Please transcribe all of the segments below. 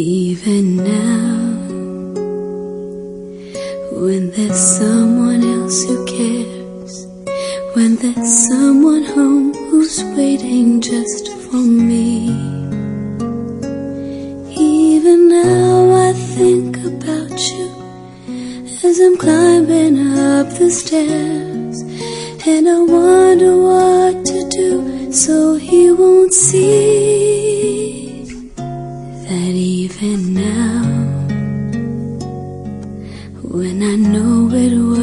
Even now, when there's someone else who cares, when there's someone home who's waiting just for me. Even now, I think about you as I'm climbing up the stairs, and I wonder what to do so he won't see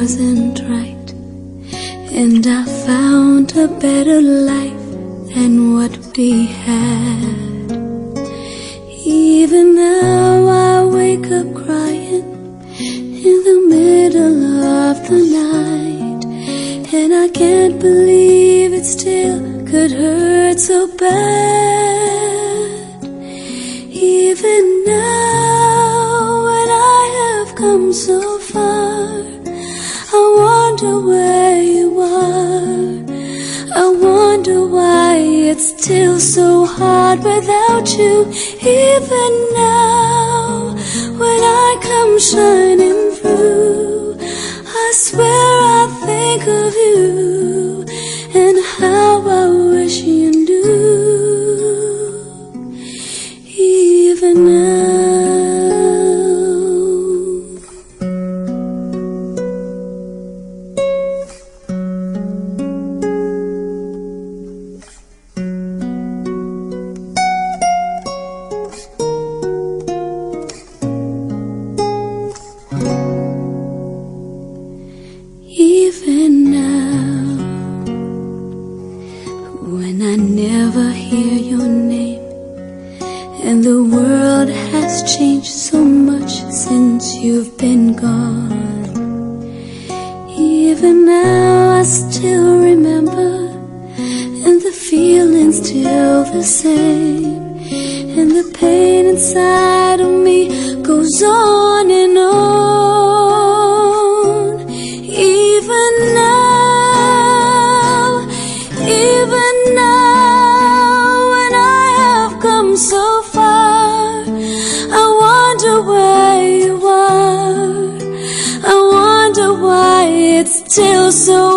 wasn't right, and I found a better life than what we had, even now I wake up crying in the middle of the night, and I can't believe it still could hurt so bad. Even now, when I have come so far, wonder where you are. I wonder why it's still so hard without you. Even now, when I come shining through, I swear never hear your name, and the world has changed so much since you've been gone. Even now, I still remember, and the feeling's still the same, and the pain inside of me goes on still so